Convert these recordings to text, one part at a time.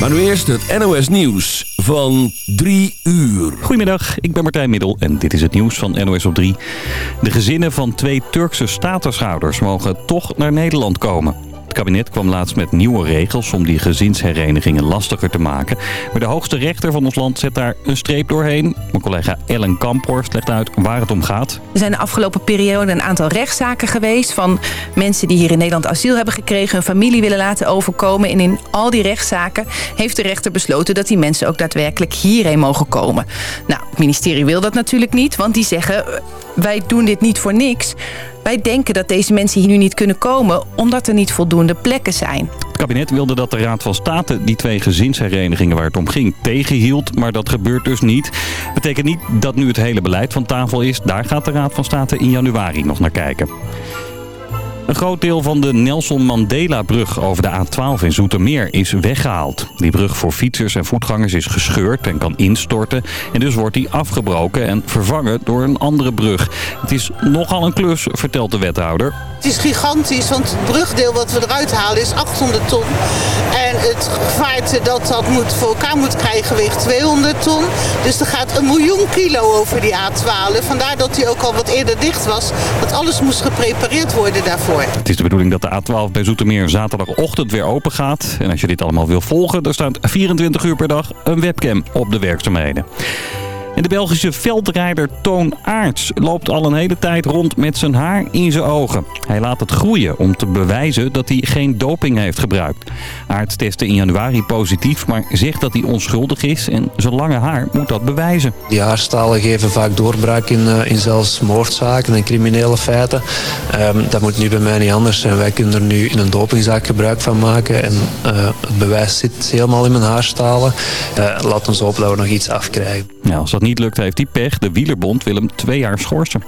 Maar nu eerst het NOS Nieuws van 3 uur. Goedemiddag, ik ben Martijn Middel en dit is het nieuws van NOS op 3. De gezinnen van twee Turkse statushouders mogen toch naar Nederland komen. Het kabinet kwam laatst met nieuwe regels om die gezinsherenigingen lastiger te maken. Maar de hoogste rechter van ons land zet daar een streep doorheen. Mijn collega Ellen Kamphorst legt uit waar het om gaat. Er zijn de afgelopen periode een aantal rechtszaken geweest... van mensen die hier in Nederland asiel hebben gekregen... hun familie willen laten overkomen. En in al die rechtszaken heeft de rechter besloten... dat die mensen ook daadwerkelijk hierheen mogen komen. Nou, het ministerie wil dat natuurlijk niet, want die zeggen... wij doen dit niet voor niks... Wij denken dat deze mensen hier nu niet kunnen komen... omdat er niet voldoende plekken zijn. Het kabinet wilde dat de Raad van State die twee gezinsherenigingen waar het om ging tegenhield. Maar dat gebeurt dus niet. Betekent niet dat nu het hele beleid van tafel is. Daar gaat de Raad van State in januari nog naar kijken. Een groot deel van de Nelson Mandela-brug over de A12 in Zoetermeer is weggehaald. Die brug voor fietsers en voetgangers is gescheurd en kan instorten. En dus wordt die afgebroken en vervangen door een andere brug. Het is nogal een klus, vertelt de wethouder. Het is gigantisch, want het brugdeel wat we eruit halen is 800 ton. En het vaart dat dat moet, voor elkaar moet krijgen weegt 200 ton. Dus er gaat een miljoen kilo over die A12. Vandaar dat die ook al wat eerder dicht was. Want alles moest geprepareerd worden daarvoor. Het is de bedoeling dat de A12 bij Zoetermeer zaterdagochtend weer open gaat. En als je dit allemaal wil volgen, er staat 24 uur per dag een webcam op de werkzaamheden. De Belgische veldrijder Toon Aarts loopt al een hele tijd rond met zijn haar in zijn ogen. Hij laat het groeien om te bewijzen dat hij geen doping heeft gebruikt. Aarts testte in januari positief, maar zegt dat hij onschuldig is en zijn lange haar moet dat bewijzen. Die haarstalen geven vaak doorbraak in, uh, in zelfs moordzaken en criminele feiten. Um, dat moet nu bij mij niet anders zijn. Wij kunnen er nu in een dopingzaak gebruik van maken en uh, het bewijs zit helemaal in mijn haarstalen. Uh, laat ons hopen dat we nog iets afkrijgen. Ja, als dat niet lukt heeft hij pech. De wielerbond wil hem twee jaar schorsen.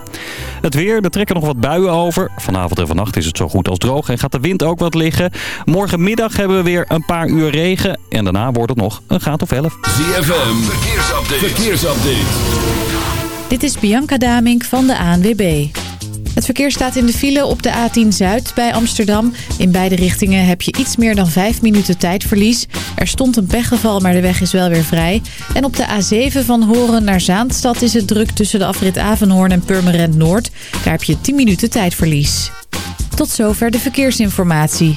Het weer, er trekken nog wat buien over. Vanavond en vannacht is het zo goed als droog en gaat de wind ook wat liggen. Morgenmiddag hebben we weer een paar uur regen. En daarna wordt het nog een graad of 11. ZFM, verkeersupdate. verkeersupdate. Dit is Bianca Damink van de ANWB. Het verkeer staat in de file op de A10 Zuid bij Amsterdam. In beide richtingen heb je iets meer dan 5 minuten tijdverlies. Er stond een pechgeval, maar de weg is wel weer vrij. En op de A7 van Horen naar Zaanstad is het druk tussen de afrit Avenhoorn en Purmerend Noord. Daar heb je 10 minuten tijdverlies. Tot zover de verkeersinformatie.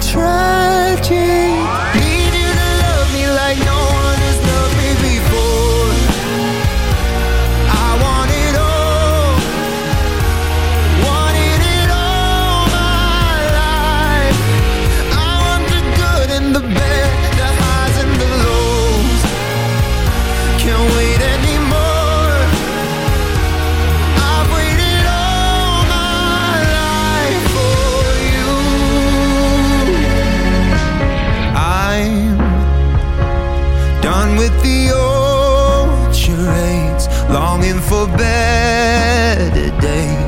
tragic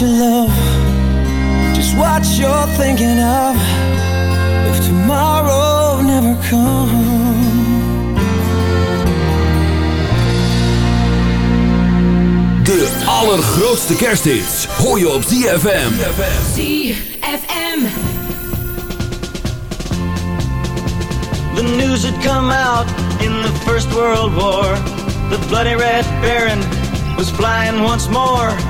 your love. Just what you're thinking of. If tomorrow never comes. De allergrootste kersthits Hoor je op ZFM ZFM The news had come out in the First World War. The bloody Red Baron was flying once more.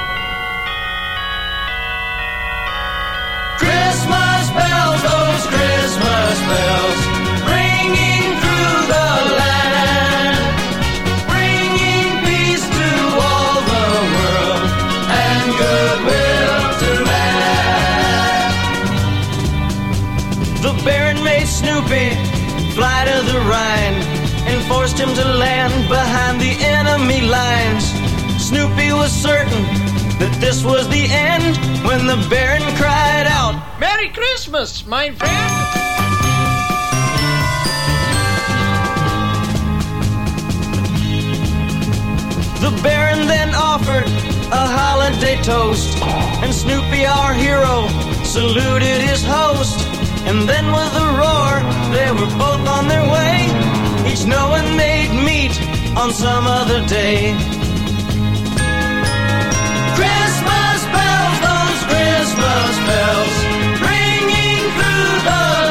Him to land behind the enemy lines. Snoopy was certain that this was the end when the Baron cried out, Merry Christmas, my friend. The Baron then offered a holiday toast, and Snoopy, our hero, saluted his host. And then with a roar, they were both on their way, each knowing they'd meet on some other day. Christmas bells, those Christmas bells, ringing through the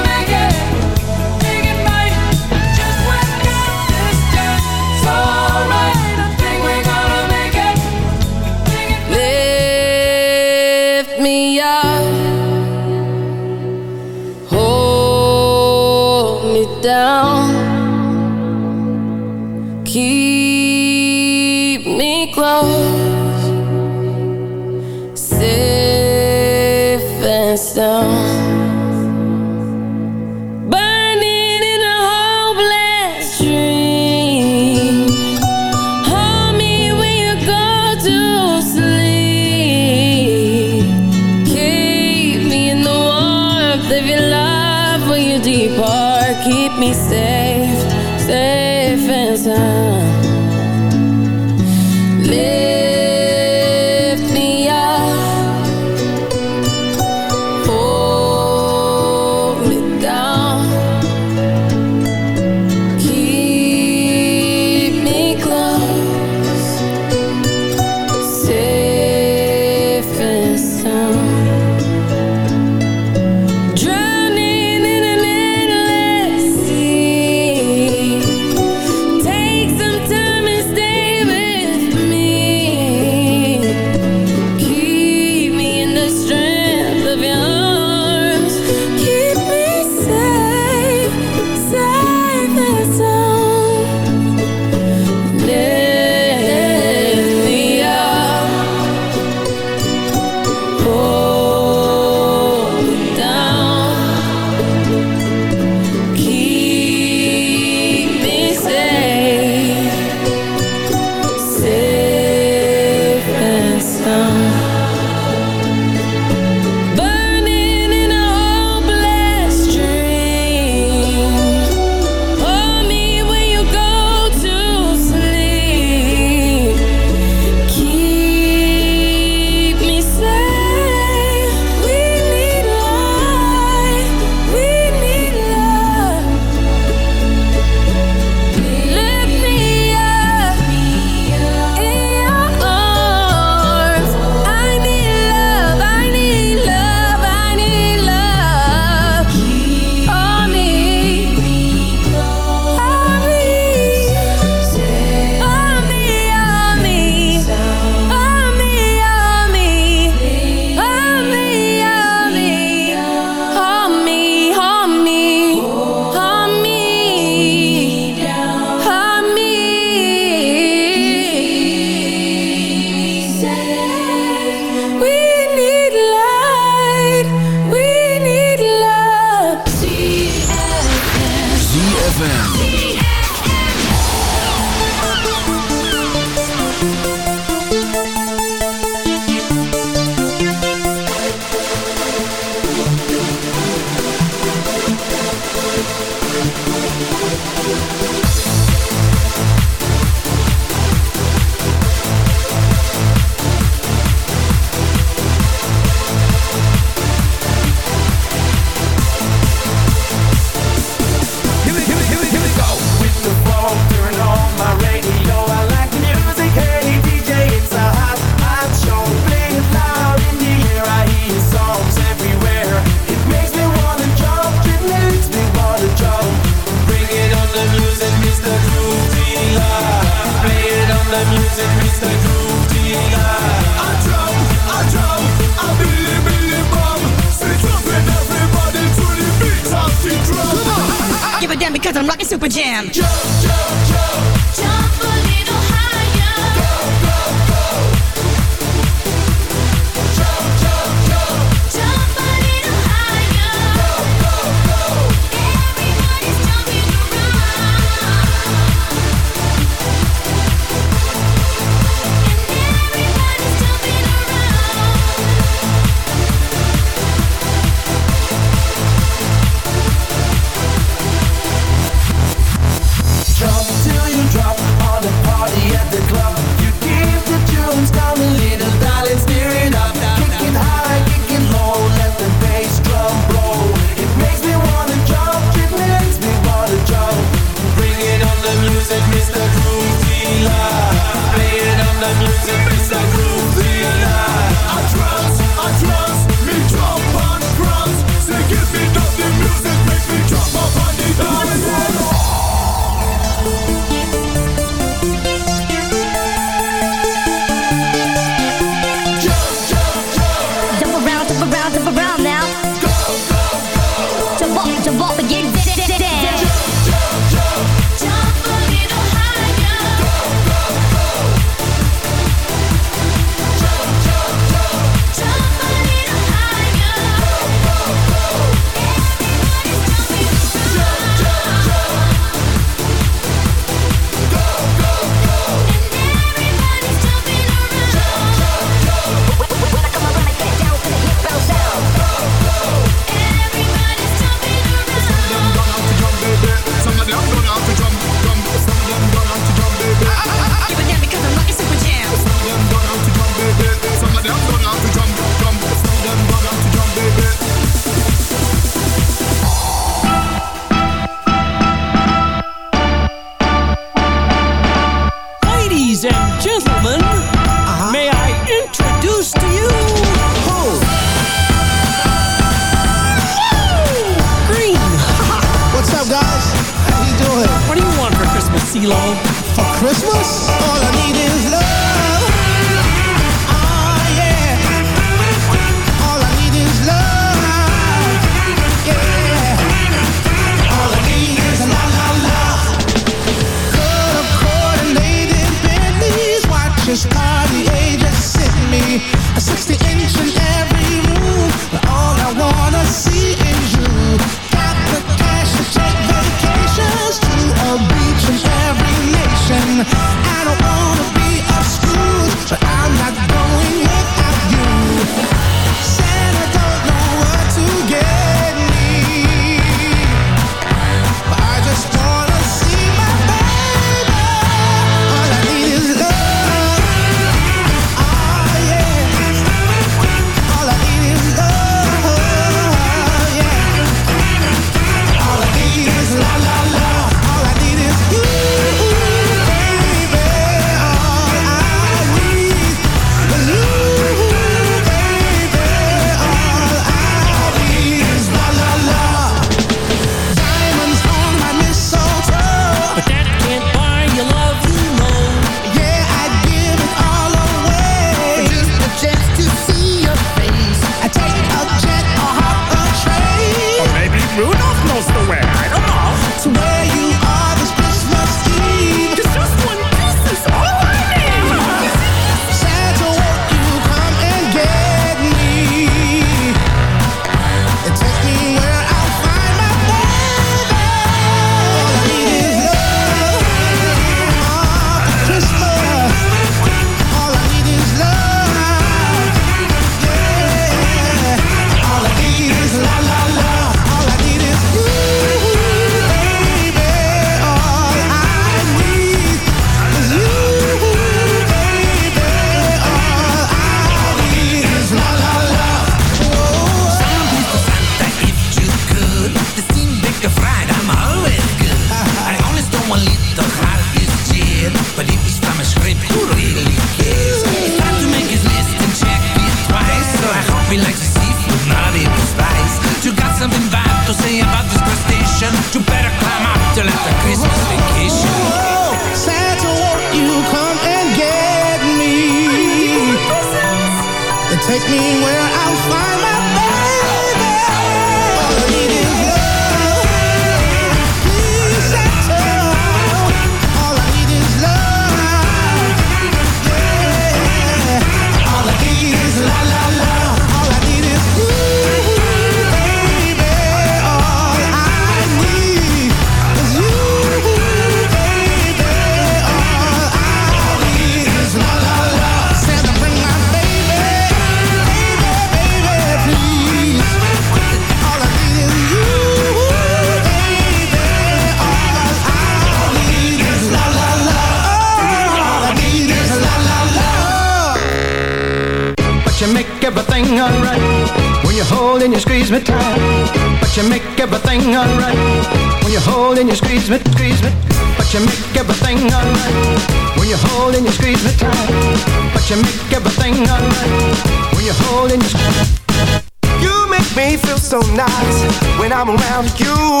I'm around you.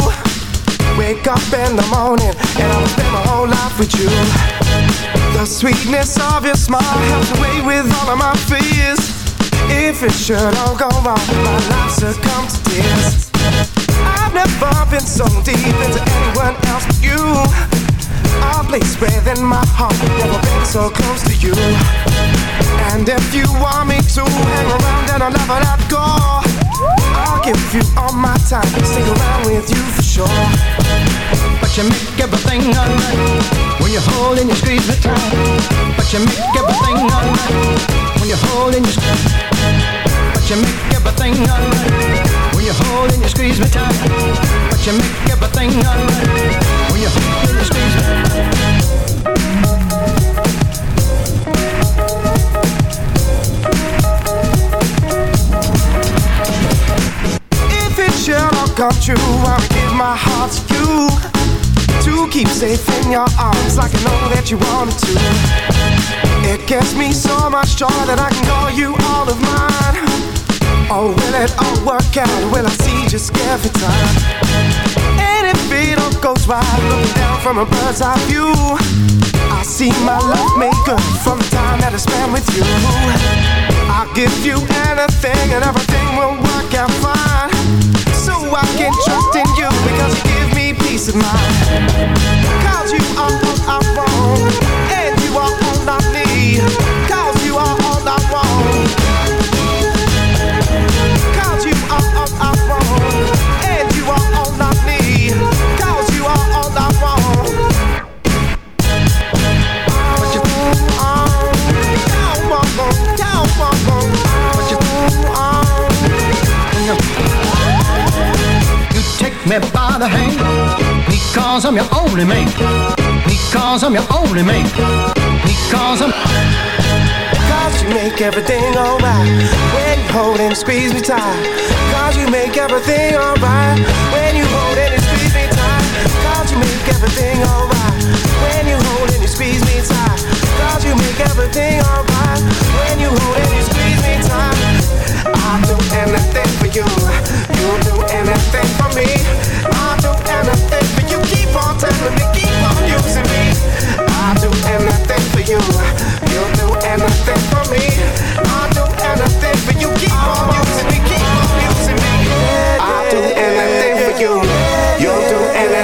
Wake up in the morning and I'll spend my whole life with you. The sweetness of your smile helps away with all of my fears. If it should all go wrong, my life succumb to tears. I've never been so deep into anyone else but you. A place within my heart, never been so close to you. And if you want me to hang around, then I'll never let go. Give you all my time, stick around with you for sure. But you make everything alright When you hold and you squeeze me tight. But you make everything alright When you hold and you squeeze. But you make everything alright When you hold and you squeeze me tight. But you make everything alright When you hold and you squeeze me true, I'll give my heart to you. To keep safe in your arms like I know that you wanted to. It gives me so much joy that I can call you all of mine. Oh, will it all work out? Will I see just every time? And if it all goes right, looking down from a bird's eye view, I see my love good from the time that I spent with you. I'll give you anything and everything will work out fine. So I can trust in you because you give me peace of mind. Cause you are all I want, and you are all I need. Me by the hand Because I'm your only man Because I'm your only man Because I'm Cause you make everything alright When you hold and squeeze me tight. Cause you make everything alright When you hold and squeeze me tight. Cause you make everything alright When you hold and squeeze me tight. Cause you make everything alright When you hold and squeeze me tight I'll do anything for you. You do anything for me. I'll do anything for you. Keep on telling me, keep on using me. I'll do anything for you. You'll do anything for me. I'll do anything for you. Keep on using me, keep on using me. I'll do anything for you. You'll do anything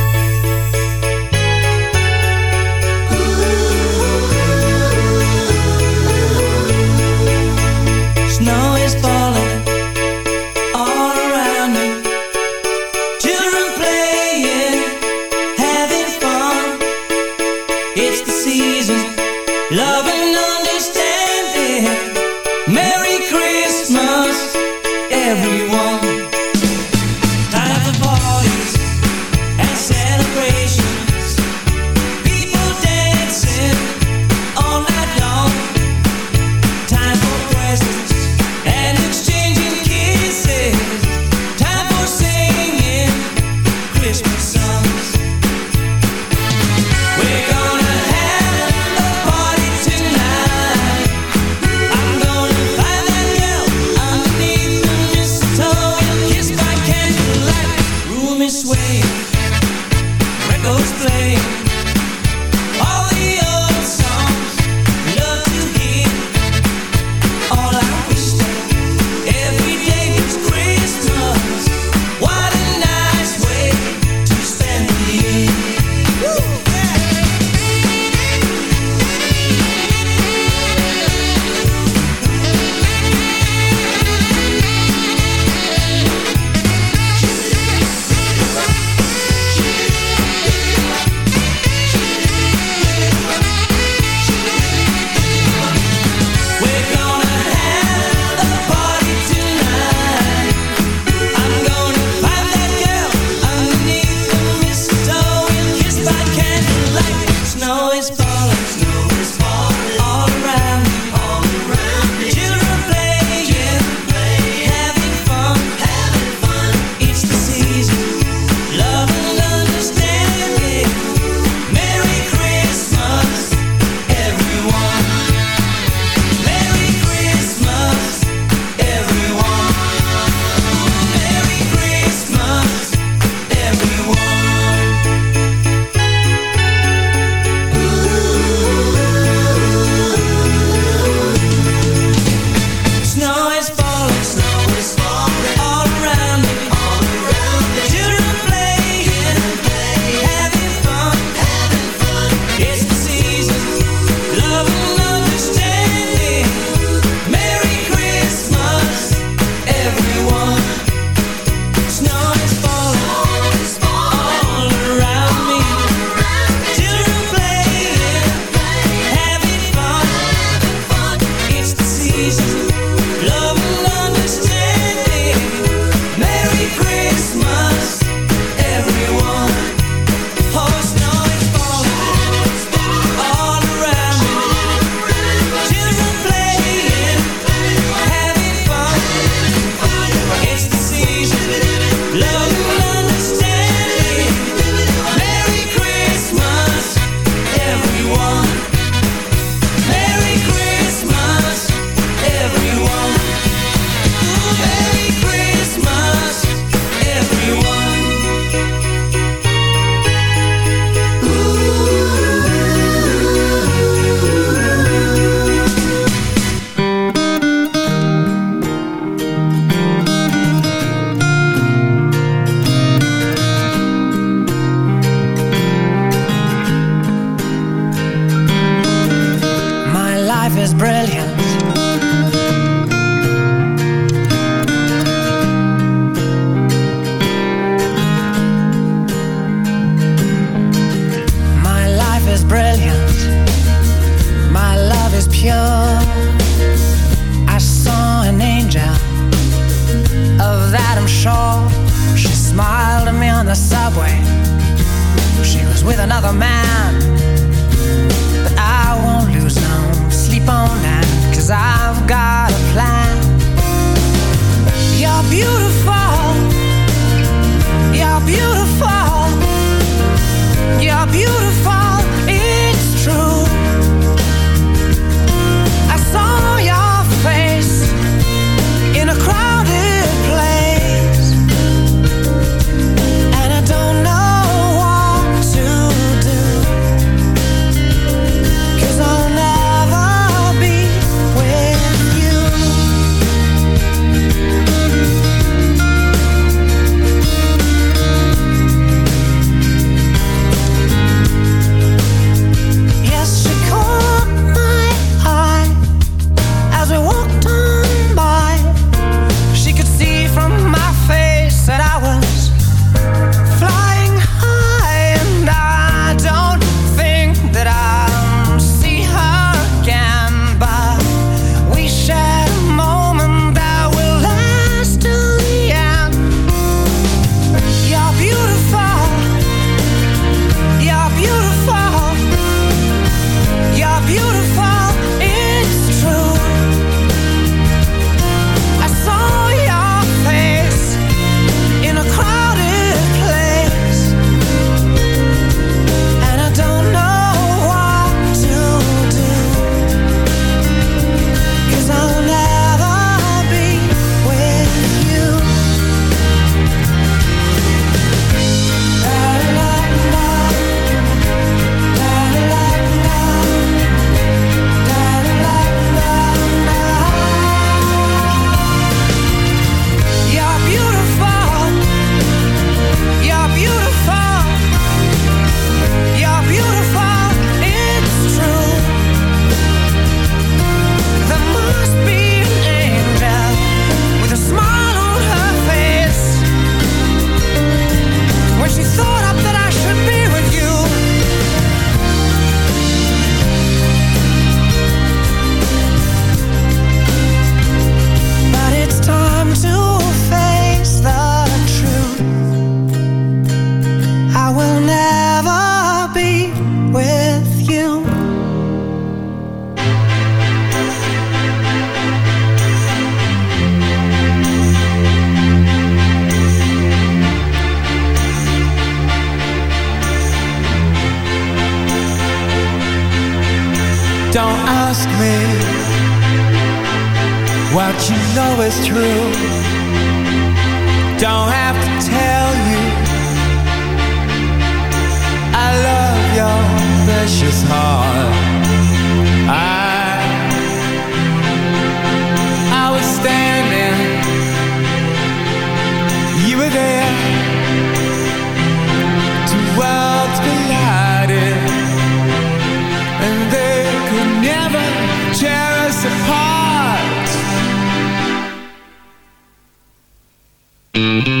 We